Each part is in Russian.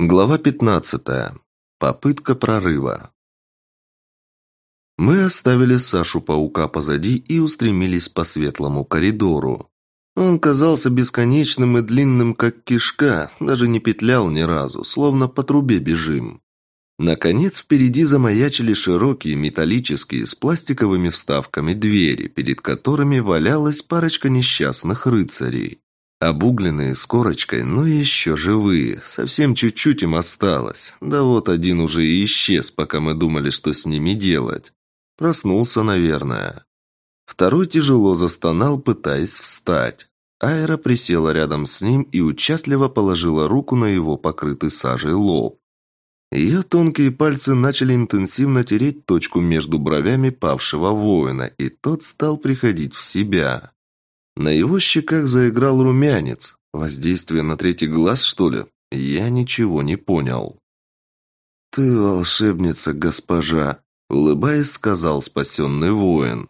Глава 15. Попытка прорыва. Мы оставили Сашу-паука позади и устремились по светлому коридору. Он казался бесконечным и длинным, как кишка, даже не петлял ни разу, словно по трубе бежим. Наконец, впереди замаячили широкие металлические с пластиковыми вставками двери, перед которыми валялась парочка несчастных рыцарей. Обугленные с корочкой, но еще живые. Совсем чуть-чуть им осталось. Да вот один уже и исчез, пока мы думали, что с ними делать. Проснулся, наверное. Второй тяжело застонал, пытаясь встать. Айра присела рядом с ним и участливо положила руку на его покрытый сажей лоб. Ее тонкие пальцы начали интенсивно тереть точку между бровями павшего воина, и тот стал приходить в себя. На его щеках заиграл румянец. Воздействие на третий глаз, что ли? Я ничего не понял. «Ты волшебница, госпожа», — улыбаясь, сказал спасенный воин.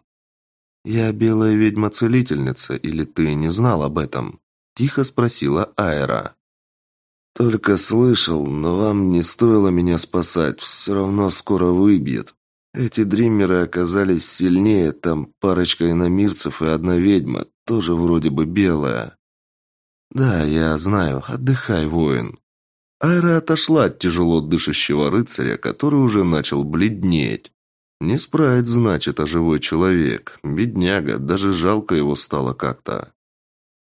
«Я белая ведьма-целительница, или ты не знал об этом?» — тихо спросила Айра. «Только слышал, но вам не стоило меня спасать, все равно скоро выбьет. Эти дриммеры оказались сильнее, там парочка иномирцев и одна ведьма, тоже вроде бы белая. Да, я знаю, отдыхай, воин. Айра отошла от тяжело дышащего рыцаря, который уже начал бледнеть. Не спрайт, значит, а живой человек. Бедняга, даже жалко его стало как-то.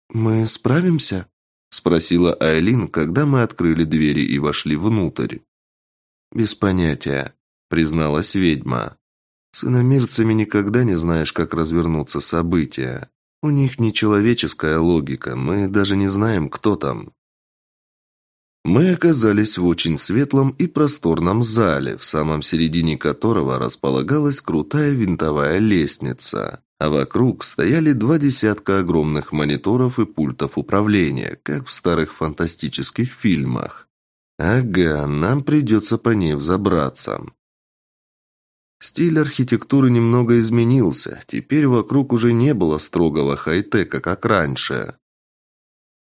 «Мы справимся?» – спросила Айлин, когда мы открыли двери и вошли внутрь. «Без понятия», – призналась ведьма. «С иномирцами никогда не знаешь, как развернуться события. У них нечеловеческая логика, мы даже не знаем, кто там. Мы оказались в очень светлом и просторном зале, в самом середине которого располагалась крутая винтовая лестница, а вокруг стояли два десятка огромных мониторов и пультов управления, как в старых фантастических фильмах. Ага, нам придется по ней взобраться. Стиль архитектуры немного изменился. Теперь вокруг уже не было строгого хай-тека, как раньше.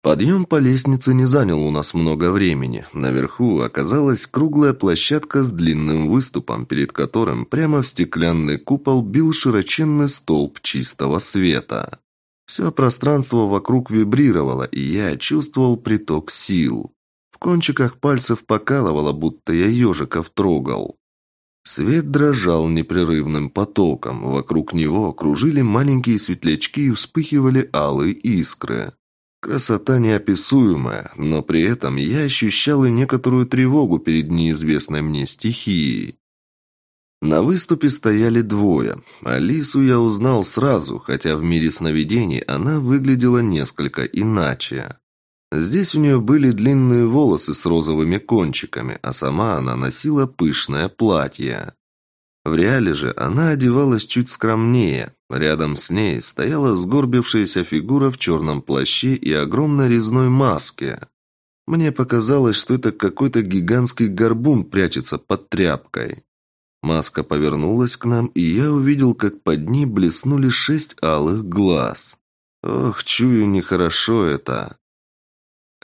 Подъем по лестнице не занял у нас много времени. Наверху оказалась круглая площадка с длинным выступом, перед которым прямо в стеклянный купол бил широченный столб чистого света. Все пространство вокруг вибрировало, и я чувствовал приток сил. В кончиках пальцев покалывало, будто я ежиков трогал. Свет дрожал непрерывным потоком. Вокруг него кружили маленькие светлячки и вспыхивали алые искры. Красота неописуемая, но при этом я ощущал и некоторую тревогу перед неизвестной мне стихией. На выступе стояли двое. Алису я узнал сразу, хотя в мире сновидений она выглядела несколько иначе. Здесь у нее были длинные волосы с розовыми кончиками, а сама она носила пышное платье. В реале же она одевалась чуть скромнее. Рядом с ней стояла сгорбившаяся фигура в черном плаще и огромной резной маске. Мне показалось, что это какой-то гигантский горбун прячется под тряпкой. Маска повернулась к нам, и я увидел, как под ней блеснули шесть алых глаз. Ох, чую, нехорошо это.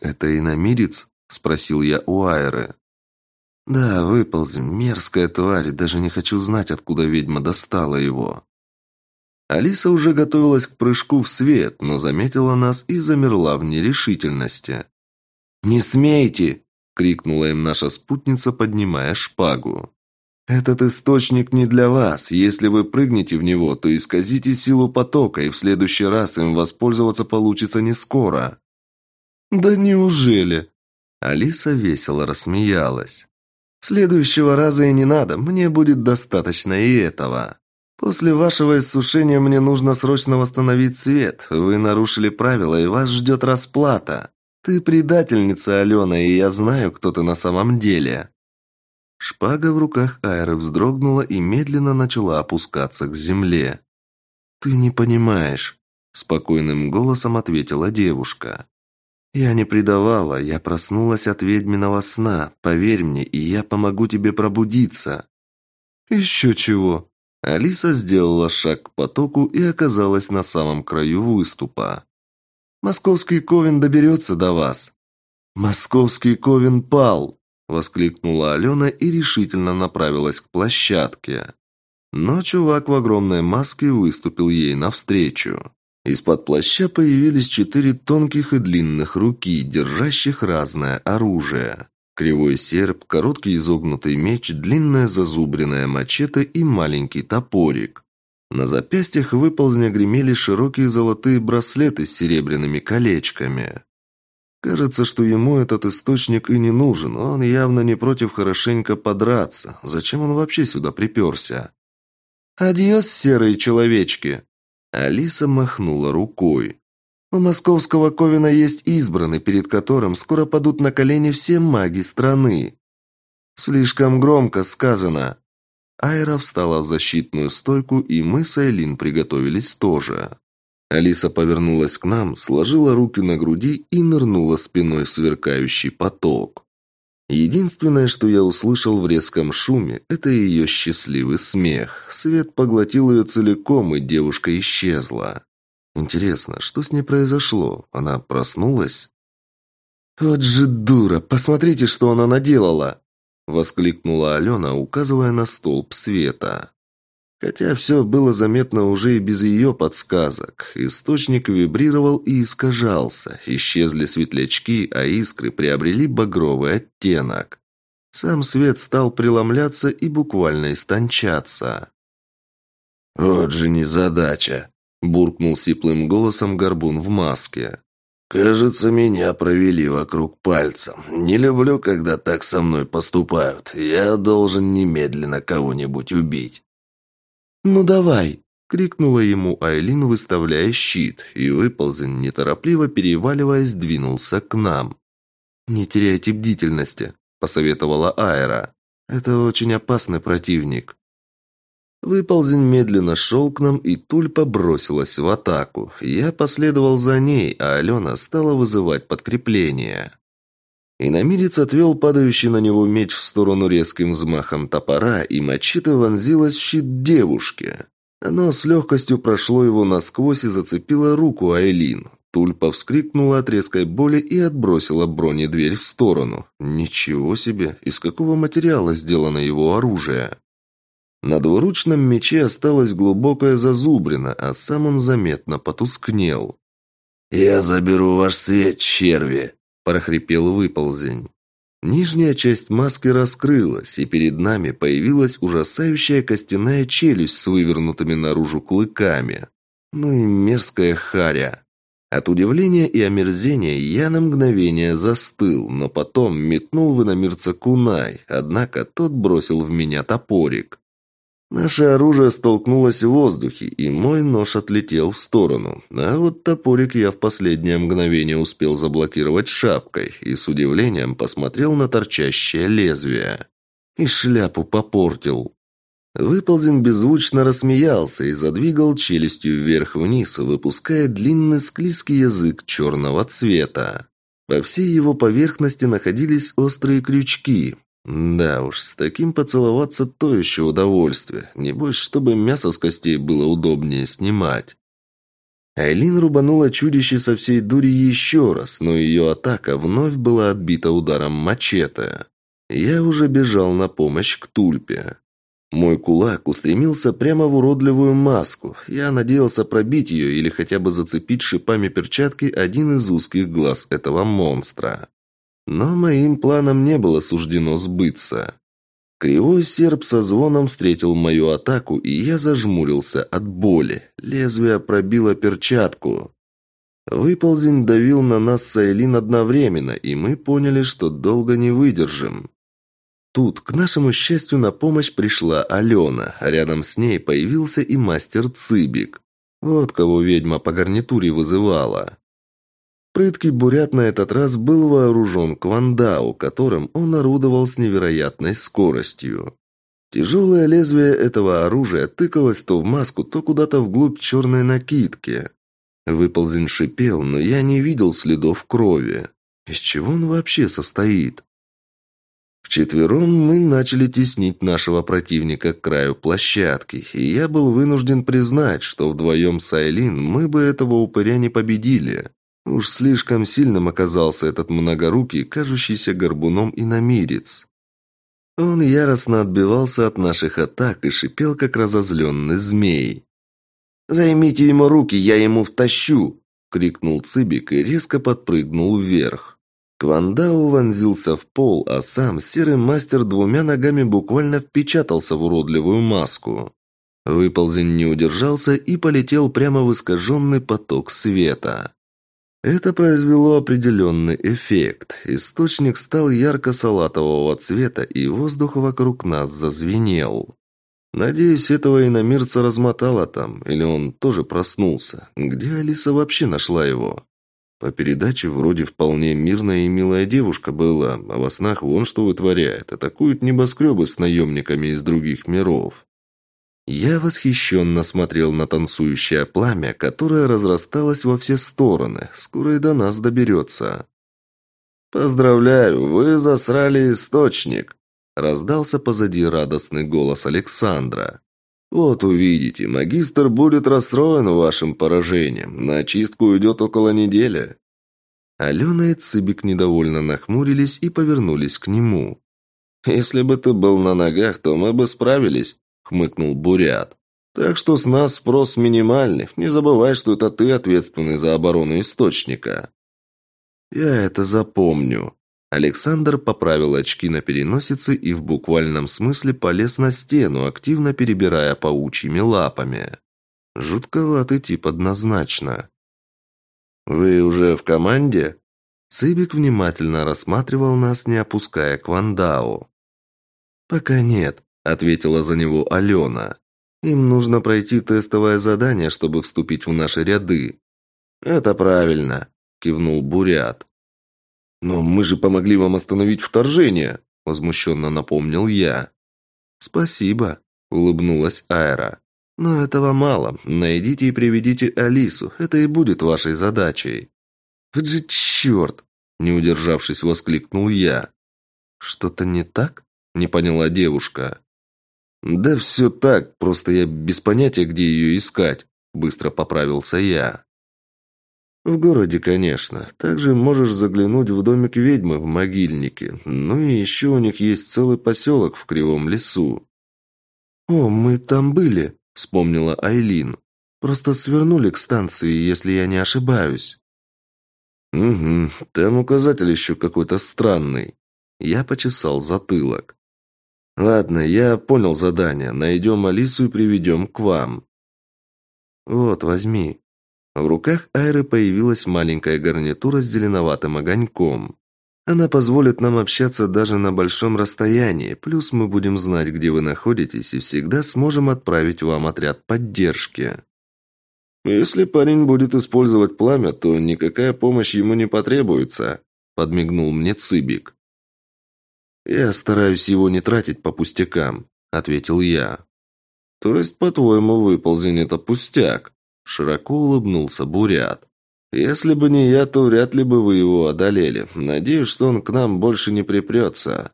«Это иномирец?» – спросил я у Айры. «Да, выползень, мерзкая тварь, даже не хочу знать, откуда ведьма достала его». Алиса уже готовилась к прыжку в свет, но заметила нас и замерла в нерешительности. «Не смейте!» – крикнула им наша спутница, поднимая шпагу. «Этот источник не для вас. Если вы прыгнете в него, то исказите силу потока, и в следующий раз им воспользоваться получится не скоро». «Да неужели?» Алиса весело рассмеялась. «Следующего раза и не надо, мне будет достаточно и этого. После вашего иссушения мне нужно срочно восстановить свет. Вы нарушили правила, и вас ждет расплата. Ты предательница, Алена, и я знаю, кто ты на самом деле». Шпага в руках Айры вздрогнула и медленно начала опускаться к земле. «Ты не понимаешь», – спокойным голосом ответила девушка. «Я не предавала, я проснулась от ведьминого сна. Поверь мне, и я помогу тебе пробудиться». «Еще чего?» Алиса сделала шаг к потоку и оказалась на самом краю выступа. «Московский Ковен доберется до вас». «Московский Ковен пал!» воскликнула Алена и решительно направилась к площадке. Но чувак в огромной маске выступил ей навстречу. Из-под плаща появились четыре тонких и длинных руки, держащих разное оружие. Кривой серп, короткий изогнутый меч, длинная зазубренная мачете и маленький топорик. На запястьях выползня гремели широкие золотые браслеты с серебряными колечками. Кажется, что ему этот источник и не нужен, он явно не против хорошенько подраться. Зачем он вообще сюда приперся? «Адьос, серые человечки!» Алиса махнула рукой. «У московского Ковина есть избранный, перед которым скоро падут на колени все маги страны». «Слишком громко сказано», Айра встала в защитную стойку, и мы с Айлин приготовились тоже. Алиса повернулась к нам, сложила руки на груди и нырнула спиной в сверкающий поток. Единственное, что я услышал в резком шуме, это ее счастливый смех. Свет поглотил ее целиком, и девушка исчезла. Интересно, что с ней произошло? Она проснулась? «Вот же дура! Посмотрите, что она наделала!» Воскликнула Алена, указывая на столб света. Хотя все было заметно уже и без ее подсказок. Источник вибрировал и искажался. Исчезли светлячки, а искры приобрели багровый оттенок. Сам свет стал преломляться и буквально истончаться. «Вот же незадача!» – буркнул сиплым голосом горбун в маске. «Кажется, меня провели вокруг пальца. Не люблю, когда так со мной поступают. Я должен немедленно кого-нибудь убить». «Ну давай!» – крикнула ему Айлин, выставляя щит, и выползень, неторопливо переваливаясь, двинулся к нам. «Не теряйте бдительности», – посоветовала Айра. «Это очень опасный противник». Выползень медленно шел к нам, и Тульпа бросилась в атаку. Я последовал за ней, а Алена стала вызывать подкрепление. Иномирец отвел падающий на него меч в сторону резким взмахом топора, и мачете вонзилась в щит девушки. Оно с легкостью прошло его насквозь и зацепило руку Айлин. Тульпа вскрикнула от резкой боли и отбросила бронедверь в сторону. Ничего себе! Из какого материала сделано его оружие? На двуручном мече осталась глубокая зазубрина, а сам он заметно потускнел. «Я заберу ваш свет, черви!» – прохрипел выползень. Нижняя часть маски раскрылась, и перед нами появилась ужасающая костяная челюсть с вывернутыми наружу клыками. Ну и мерзкая харя. От удивления и омерзения я на мгновение застыл, но потом метнул в иномирца кунай, однако тот бросил в меня топорик. Наше оружие столкнулось в воздухе, и мой нож отлетел в сторону. А вот топорик я в последнее мгновение успел заблокировать шапкой и с удивлением посмотрел на торчащее лезвие. И шляпу попортил. Выползен беззвучно рассмеялся и задвигал челюстью вверх-вниз, выпуская длинный склизкий язык черного цвета. По всей его поверхности находились острые крючки, да уж, с таким поцеловаться то еще удовольствие. Небось, чтобы мясо с костей было удобнее снимать. Айлин рубанула чудище со всей дури еще раз, но ее атака вновь была отбита ударом мачете. Я уже бежал на помощь к тульпе. Мой кулак устремился прямо в уродливую маску. Я надеялся пробить ее или хотя бы зацепить шипами перчатки один из узких глаз этого монстра. Но моим планам не было суждено сбыться. Кривой серп со звоном встретил мою атаку, и я зажмурился от боли. Лезвие пробило перчатку. Выползень давил на нас с Айлин одновременно, и мы поняли, что долго не выдержим. Тут, к нашему счастью, на помощь пришла Алена, а рядом с ней появился и мастер Цыбик. Вот кого ведьма по гарнитуре вызывала. Прыткий бурят на этот раз был вооружен квандау, которым он орудовал с невероятной скоростью. Тяжелое лезвие этого оружия тыкалось то в маску, то куда-то вглубь черной накидки. Выползень шипел, но я не видел следов крови. Из чего он вообще состоит? Вчетвером мы начали теснить нашего противника к краю площадки, и я был вынужден признать, что вдвоем с Айлин мы бы этого упыря не победили. Уж слишком сильным оказался этот многорукий, кажущийся горбуном и намирец. Он яростно отбивался от наших атак и шипел, как разозленный змей. «Займите ему руки, я ему втащу!» — крикнул Цыбик и резко подпрыгнул вверх. Квандау вонзился в пол, а сам серый мастер двумя ногами буквально впечатался в уродливую маску. Выползень не удержался и полетел прямо в искаженный поток света. Это произвело определенный эффект. Источник стал ярко-салатового цвета, и воздух вокруг нас зазвенел. Надеюсь, этого иномирца размотало там, или он тоже проснулся. Где Алиса вообще нашла его? По передаче вроде вполне мирная и милая девушка была, а во снах вон что вытворяет. Атакуют небоскребы с наемниками из других миров. Я восхищенно смотрел на танцующее пламя, которое разрасталось во все стороны. Скоро и до нас доберется. «Поздравляю, вы засрали источник!» Раздался позади радостный голос Александра. «Вот увидите, магистр будет расстроен вашим поражением. На очистку уйдет около недели». Алена и Цыбик недовольно нахмурились и повернулись к нему. «Если бы ты был на ногах, то мы бы справились», хмыкнул Бурят. Так что с нас спрос минимальный. Не забывай, что это ты ответственный за оборону источника. Я это запомню. Александр поправил очки на переносице и в буквальном смысле полез на стену, активно перебирая паучьими лапами. Жутковатый тип однозначно. «Вы уже в команде?» Цыбик внимательно рассматривал нас, не опуская к Вандау. «Пока нет ответила за него Алена. Им нужно пройти тестовое задание, чтобы вступить в наши ряды. Это правильно, кивнул Бурят. Но мы же помогли вам остановить вторжение, возмущенно напомнил я. Спасибо, улыбнулась Айра. Но этого мало. Найдите и приведите Алису. Это и будет вашей задачей. Вот же черт! Не удержавшись, воскликнул я. Что-то не так? Не поняла девушка. «Да все так, просто я без понятия, где ее искать», – быстро поправился я. «В городе, конечно. Также можешь заглянуть в домик ведьмы в могильнике. Ну и еще у них есть целый поселок в Кривом лесу». «О, мы там были», – вспомнила Айлин. «Просто свернули к станции, если я не ошибаюсь». «Угу, там указатель еще какой-то странный». Я почесал затылок. «Ладно, я понял задание. Найдем Алису и приведем к вам». «Вот, возьми». В руках Айры появилась маленькая гарнитура с зеленоватым огоньком. Она позволит нам общаться даже на большом расстоянии, плюс мы будем знать, где вы находитесь, и всегда сможем отправить вам отряд поддержки. «Если парень будет использовать пламя, то никакая помощь ему не потребуется», – подмигнул мне Цыбик. «Я стараюсь его не тратить по пустякам», — ответил я. «То есть, по-твоему, выползень — это пустяк?» Широко улыбнулся Бурят. «Если бы не я, то вряд ли бы вы его одолели. Надеюсь, что он к нам больше не припрется».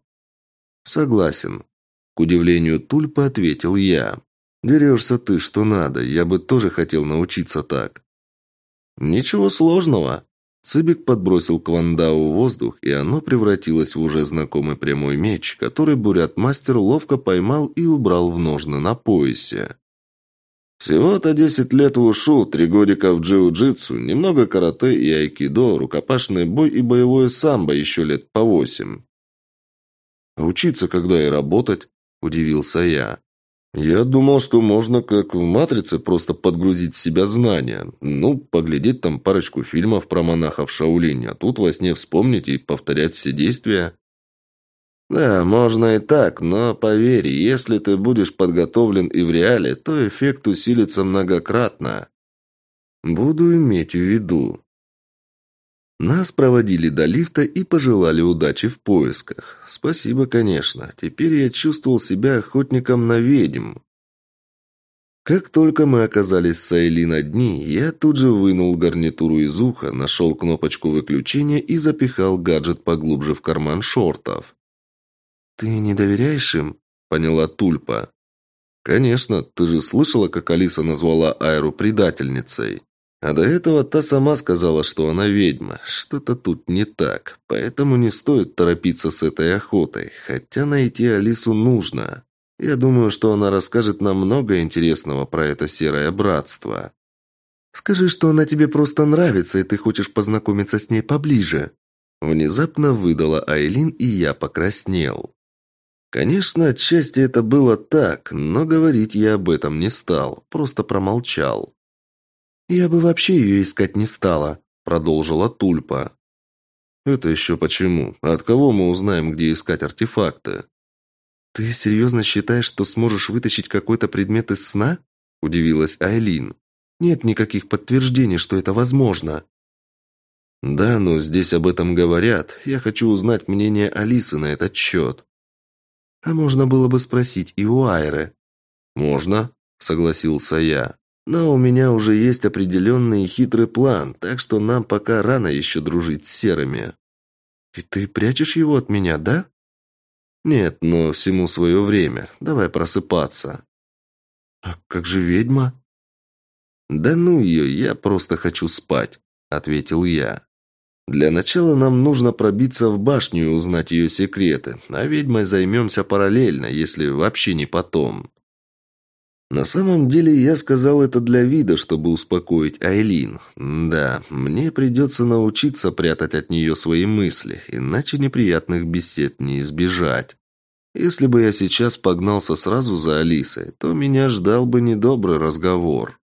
«Согласен». К удивлению Тульпы ответил я. «Дерешься ты, что надо. Я бы тоже хотел научиться так». «Ничего сложного», Цыбик подбросил Квандау в воздух, и оно превратилось в уже знакомый прямой меч, который бурят-мастер ловко поймал и убрал в ножны на поясе. Всего-то десять лет в ушу, три годика в джиу-джитсу, немного карате и айкидо, рукопашный бой и боевое самбо еще лет по восемь. «Учиться когда и работать?» – удивился я. Я думал, что можно, как в «Матрице», просто подгрузить в себя знания. Ну, поглядеть там парочку фильмов про монахов Шаолинь, а тут во сне вспомнить и повторять все действия. Да, можно и так, но поверь, если ты будешь подготовлен и в реале, то эффект усилится многократно. Буду иметь в виду. Нас проводили до лифта и пожелали удачи в поисках. Спасибо, конечно. Теперь я чувствовал себя охотником на ведьм. Как только мы оказались с Айлин одни, я тут же вынул гарнитуру из уха, нашел кнопочку выключения и запихал гаджет поглубже в карман шортов. «Ты не доверяешь им?» – поняла Тульпа. «Конечно, ты же слышала, как Алиса назвала Айру предательницей?» А до этого та сама сказала, что она ведьма. Что-то тут не так. Поэтому не стоит торопиться с этой охотой. Хотя найти Алису нужно. Я думаю, что она расскажет нам много интересного про это серое братство. Скажи, что она тебе просто нравится, и ты хочешь познакомиться с ней поближе. Внезапно выдала Айлин, и я покраснел. Конечно, отчасти это было так, но говорить я об этом не стал, просто промолчал. «Я бы вообще ее искать не стала», — продолжила Тульпа. «Это еще почему? От кого мы узнаем, где искать артефакты?» «Ты серьезно считаешь, что сможешь вытащить какой-то предмет из сна?» – удивилась Айлин. «Нет никаких подтверждений, что это возможно». «Да, но здесь об этом говорят. Я хочу узнать мнение Алисы на этот счет». «А можно было бы спросить и у Айры». «Можно», – согласился я. Но у меня уже есть определенный хитрый план, так что нам пока рано еще дружить с серыми. И ты прячешь его от меня, да? Нет, но всему свое время. Давай просыпаться. А как же ведьма? Да ну ее, я просто хочу спать, ответил я. Для начала нам нужно пробиться в башню и узнать ее секреты, а ведьмой займемся параллельно, если вообще не потом. На самом деле я сказал это для вида, чтобы успокоить Айлин. Да, мне придется научиться прятать от нее свои мысли, иначе неприятных бесед не избежать. Если бы я сейчас погнался сразу за Алисой, то меня ждал бы недобрый разговор.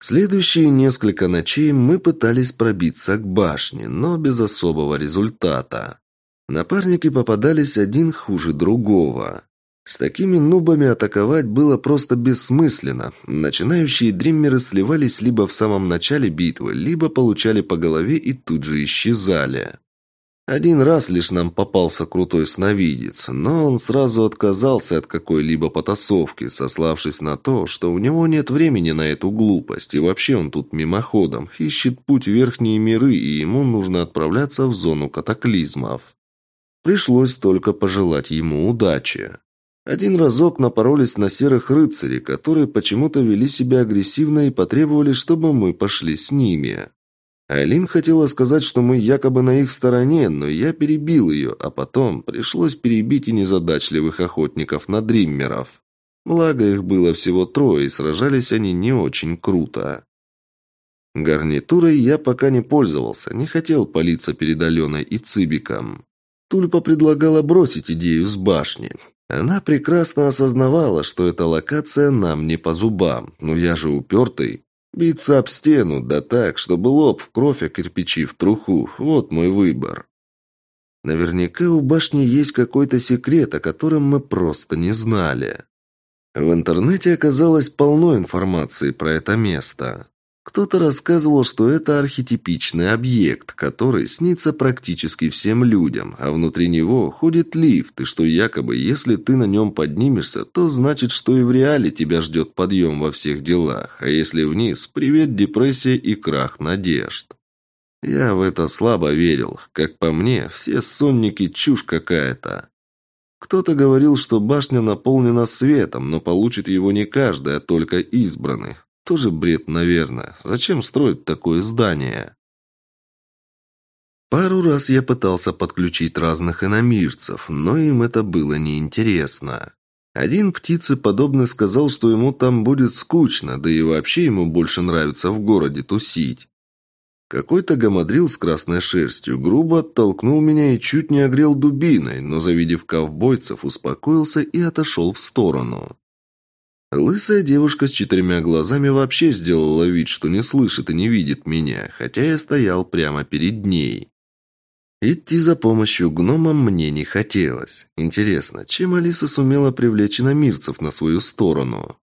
Следующие несколько ночей мы пытались пробиться к башне, но без особого результата. Напарники попадались один хуже другого. С такими нубами атаковать было просто бессмысленно. Начинающие дриммеры сливались либо в самом начале битвы, либо получали по голове и тут же исчезали. Один раз лишь нам попался крутой сновидец, но он сразу отказался от какой-либо потасовки, сославшись на то, что у него нет времени на эту глупость, и вообще он тут мимоходом, ищет путь в верхние миры, и ему нужно отправляться в зону катаклизмов. Пришлось только пожелать ему удачи. Один разок напоролись на серых рыцарей, которые почему-то вели себя агрессивно и потребовали, чтобы мы пошли с ними. Айлин хотела сказать, что мы якобы на их стороне, но я перебил ее, а потом пришлось перебить и незадачливых охотников на дриммеров. Благо их было всего трое, и сражались они не очень круто. Гарнитурой я пока не пользовался, не хотел палиться перед Аленой и Цибиком. Тульпа предлагала бросить идею с башни. Она прекрасно осознавала, что эта локация нам не по зубам. Но я же упертый. Биться об стену, да так, чтобы лоб в кровь, а кирпичи в труху. Вот мой выбор. Наверняка у башни есть какой-то секрет, о котором мы просто не знали. В интернете оказалось полно информации про это место. Кто-то рассказывал, что это архетипичный объект, который снится практически всем людям, а внутри него ходит лифт, и что якобы, если ты на нем поднимешься, то значит, что и в реале тебя ждет подъем во всех делах, а если вниз, привет депрессия и крах надежд. Я в это слабо верил. Как по мне, все сонники чушь какая-то. Кто-то говорил, что башня наполнена светом, но получит его не каждый, а только избранный. Тоже бред, наверное. Зачем строить такое здание? Пару раз я пытался подключить разных иномирцев, но им это было неинтересно. Один птицеподобный сказал, что ему там будет скучно, да и вообще ему больше нравится в городе тусить. Какой-то гамадрил с красной шерстью грубо оттолкнул меня и чуть не огрел дубиной, но, завидев ковбойцев, успокоился и отошел в сторону. Лысая девушка с четырьмя глазами вообще сделала вид, что не слышит и не видит меня, хотя я стоял прямо перед ней. Идти за помощью гномам мне не хотелось. Интересно, чем Алиса сумела привлечь иномирцев на свою сторону?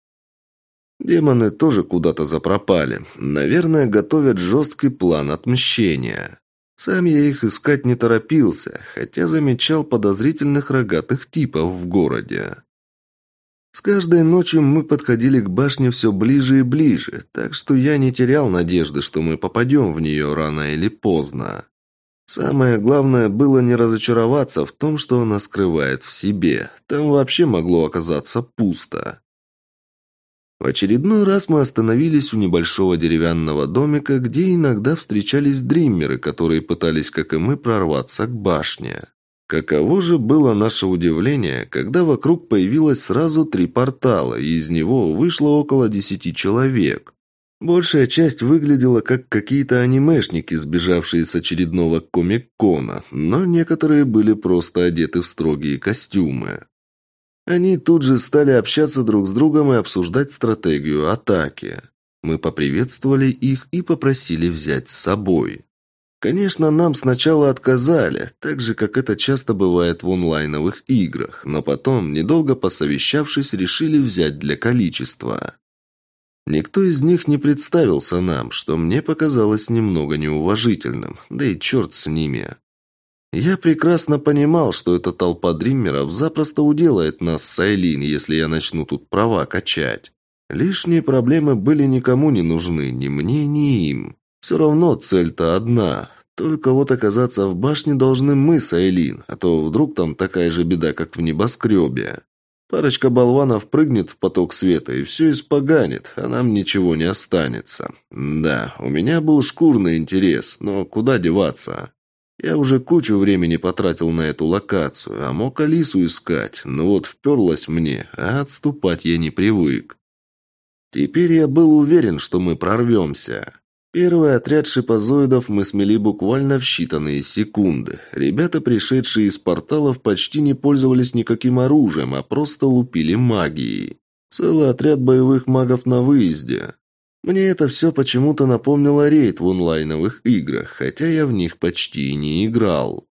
Демоны тоже куда-то запропали. Наверное, готовят жесткий план отмщения. Сам я их искать не торопился, хотя замечал подозрительных рогатых типов в городе. С каждой ночью мы подходили к башне все ближе и ближе, так что я не терял надежды, что мы попадем в нее рано или поздно. Самое главное было не разочароваться в том, что она скрывает в себе. Там вообще могло оказаться пусто. В очередной раз мы остановились у небольшого деревянного домика, где иногда встречались дриммеры, которые пытались, как и мы, прорваться к башне. Каково же было наше удивление, когда вокруг появилось сразу три портала, и из него вышло около десяти человек. Большая часть выглядела как какие-то анимешники, сбежавшие с очередного комик-кона, но некоторые были просто одеты в строгие костюмы. Они тут же стали общаться друг с другом и обсуждать стратегию атаки. Мы поприветствовали их и попросили взять с собой. Конечно, нам сначала отказали, так же, как это часто бывает в онлайновых играх, но потом, недолго посовещавшись, решили взять для количества. Никто из них не представился нам, что мне показалось немного неуважительным, да и черт с ними. Я прекрасно понимал, что эта толпа дриммеров запросто уделает нас с Айлин, если я начну тут права качать. Лишние проблемы были никому не нужны, ни мне, ни им. Все равно цель-то одна. Только вот оказаться в башне должны мы с Айлин, а то вдруг там такая же беда, как в небоскребе. Парочка болванов прыгнет в поток света и все испоганит, а нам ничего не останется. Да, у меня был шкурный интерес, но куда деваться? Я уже кучу времени потратил на эту локацию, а мог Алису искать, но вот вперлась мне, а отступать я не привык. Теперь я был уверен, что мы прорвемся. Первый отряд шипозоидов мы смели буквально в считанные секунды. Ребята, пришедшие из порталов, почти не пользовались никаким оружием, а просто лупили магией. Целый отряд боевых магов на выезде. Мне это все почему-то напомнило рейд в онлайновых играх, хотя я в них почти не играл.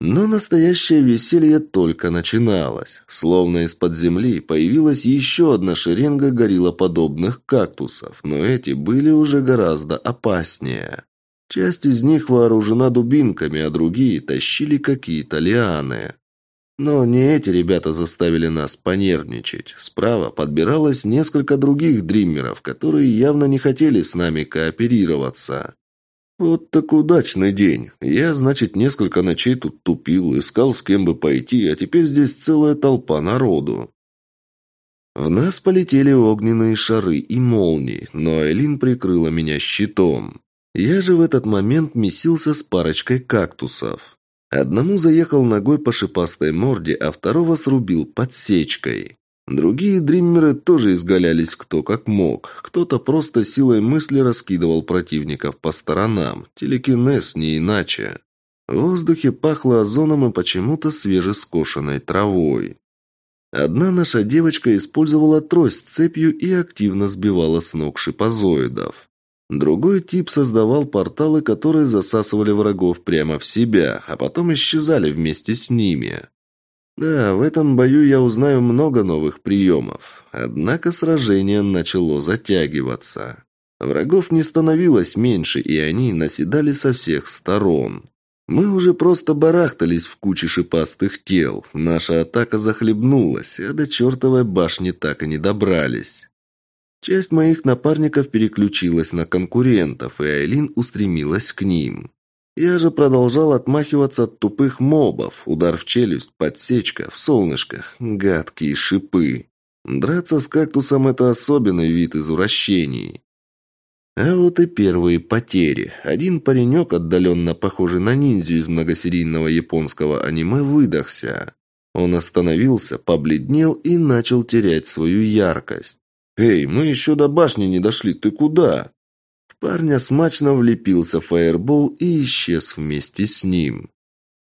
Но настоящее веселье только начиналось. Словно из-под земли появилась еще одна шеренга гориллоподобных кактусов, но эти были уже гораздо опаснее. Часть из них вооружена дубинками, а другие тащили какие-то лианы. Но не эти ребята заставили нас понервничать. Справа подбиралось несколько других дриммеров, которые явно не хотели с нами кооперироваться. Вот так удачный день. Я, значит, несколько ночей тут тупил, искал с кем бы пойти, а теперь здесь целая толпа народу. В нас полетели огненные шары и молнии, но Айлин прикрыла меня щитом. Я же в этот момент месился с парочкой кактусов. Одному заехал ногой по шипастой морде, а второго срубил подсечкой. Другие дриммеры тоже изгалялись кто как мог. Кто-то просто силой мысли раскидывал противников по сторонам. Телекинез не иначе. В воздухе пахло озоном и почему-то свежескошенной травой. Одна наша девочка использовала трость цепью и активно сбивала с ног шипозоидов. Другой тип создавал порталы, которые засасывали врагов прямо в себя, а потом исчезали вместе с ними. Да, в этом бою я узнаю много новых приемов. Однако сражение начало затягиваться. Врагов не становилось меньше, и они наседали со всех сторон. Мы уже просто барахтались в куче шипастых тел. Наша атака захлебнулась, а до чертовой башни так и не добрались. Часть моих напарников переключилась на конкурентов, и Айлин устремилась к ним. Я же продолжал отмахиваться от тупых мобов. Удар в челюсть, подсечка, в солнышко. Гадкие шипы. Драться с кактусом – это особенный вид извращений. А вот и первые потери. Один паренек, отдаленно похожий на ниндзю из многосерийного японского аниме, выдохся. Он остановился, побледнел и начал терять свою яркость. «Эй, мы еще до башни не дошли, ты куда?» Парня смачно влепился фаербол и исчез вместе с ним.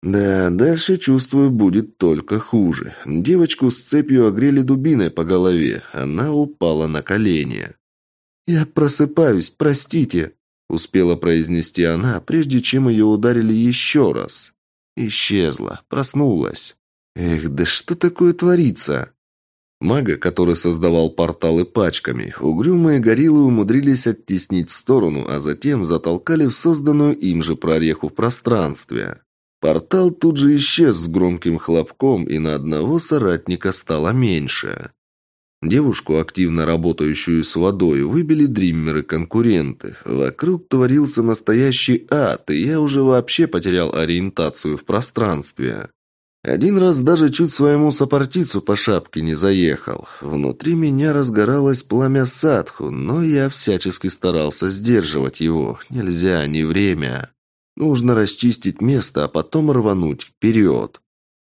Да, дальше, чувствую, будет только хуже. Девочку с цепью огрели дубиной по голове. Она упала на колени. «Я просыпаюсь, простите», — успела произнести она, прежде чем ее ударили еще раз. Исчезла, проснулась. Эх, да что такое творится? Мага, который создавал порталы пачками, угрюмые гориллы умудрились оттеснить в сторону, а затем затолкали в созданную им же прореху в пространстве. Портал тут же исчез с громким хлопком, и на одного соратника стало меньше. Девушку, активно работающую с водой, выбили дриммеры-конкуренты. Вокруг творился настоящий ад, и я уже вообще потерял ориентацию в пространстве. Один раз даже чуть своему сопартицу по шапке не заехал. Внутри меня разгоралось пламя садху, но я всячески старался сдерживать его. Нельзя, не время. Нужно расчистить место, а потом рвануть вперед.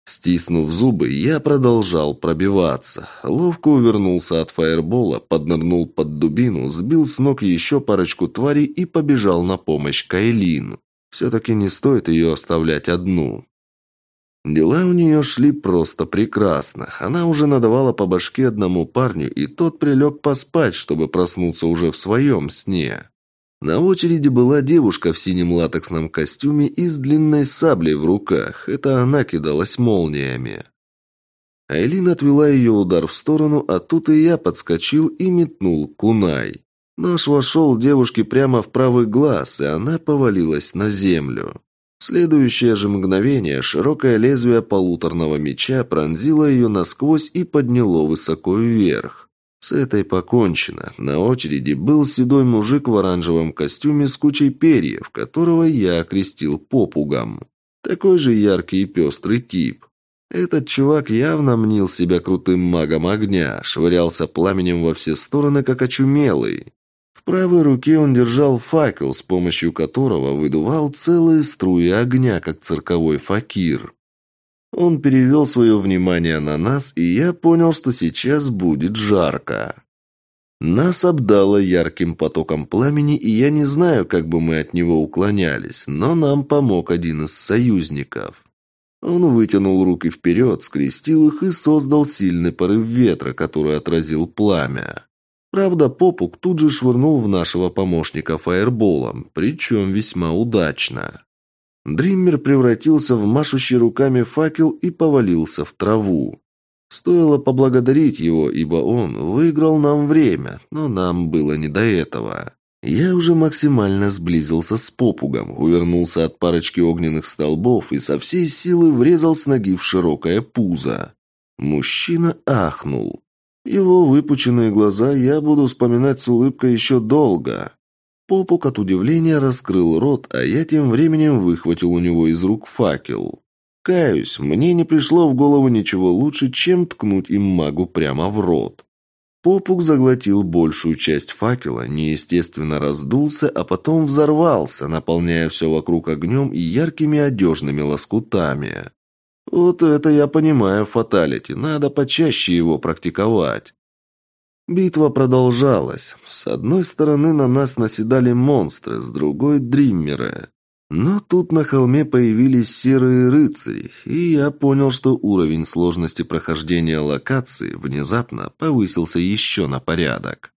Стиснув зубы, я продолжал пробиваться. Ловко увернулся от фаербола, поднырнул под дубину, сбил с ног еще парочку тварей и побежал на помощь Кайлин. Все-таки не стоит ее оставлять одну. Дела у нее шли просто прекрасно. Она уже надавала по башке одному парню, и тот прилег поспать, чтобы проснуться уже в своем сне. На очереди была девушка в синем латексном костюме и с длинной саблей в руках. Это она кидалась молниями. Айлин отвела ее удар в сторону, а тут и я подскочил и метнул кунай. Нож вошел девушке прямо в правый глаз, и она повалилась на землю. В следующее же мгновение широкое лезвие полуторного меча пронзило ее насквозь и подняло высоко вверх. С этой покончено. На очереди был седой мужик в оранжевом костюме с кучей перьев, которого я окрестил попугом. Такой же яркий и пестрый тип. Этот чувак явно мнил себя крутым магом огня, швырялся пламенем во все стороны, как очумелый правой руке он держал факел, с помощью которого выдувал целые струи огня, как цирковой факир. Он перевел свое внимание на нас, и я понял, что сейчас будет жарко. Нас обдало ярким потоком пламени, и я не знаю, как бы мы от него уклонялись, но нам помог один из союзников. Он вытянул руки вперед, скрестил их и создал сильный порыв ветра, который отразил пламя. Правда, попук тут же швырнул в нашего помощника фаерболом, причем весьма удачно. Дриммер превратился в машущий руками факел и повалился в траву. Стоило поблагодарить его, ибо он выиграл нам время, но нам было не до этого. Я уже максимально сблизился с попугом, увернулся от парочки огненных столбов и со всей силы врезал с ноги в широкое пузо. Мужчина ахнул. Его выпученные глаза я буду вспоминать с улыбкой еще долго. Попук от удивления раскрыл рот, а я тем временем выхватил у него из рук факел. Каюсь, мне не пришло в голову ничего лучше, чем ткнуть им магу прямо в рот. Попук заглотил большую часть факела, неестественно раздулся, а потом взорвался, наполняя все вокруг огнем и яркими одежными лоскутами. Вот это я понимаю фаталити, надо почаще его практиковать. Битва продолжалась. С одной стороны на нас наседали монстры, с другой – дриммеры. Но тут на холме появились серые рыцари, и я понял, что уровень сложности прохождения локации внезапно повысился еще на порядок.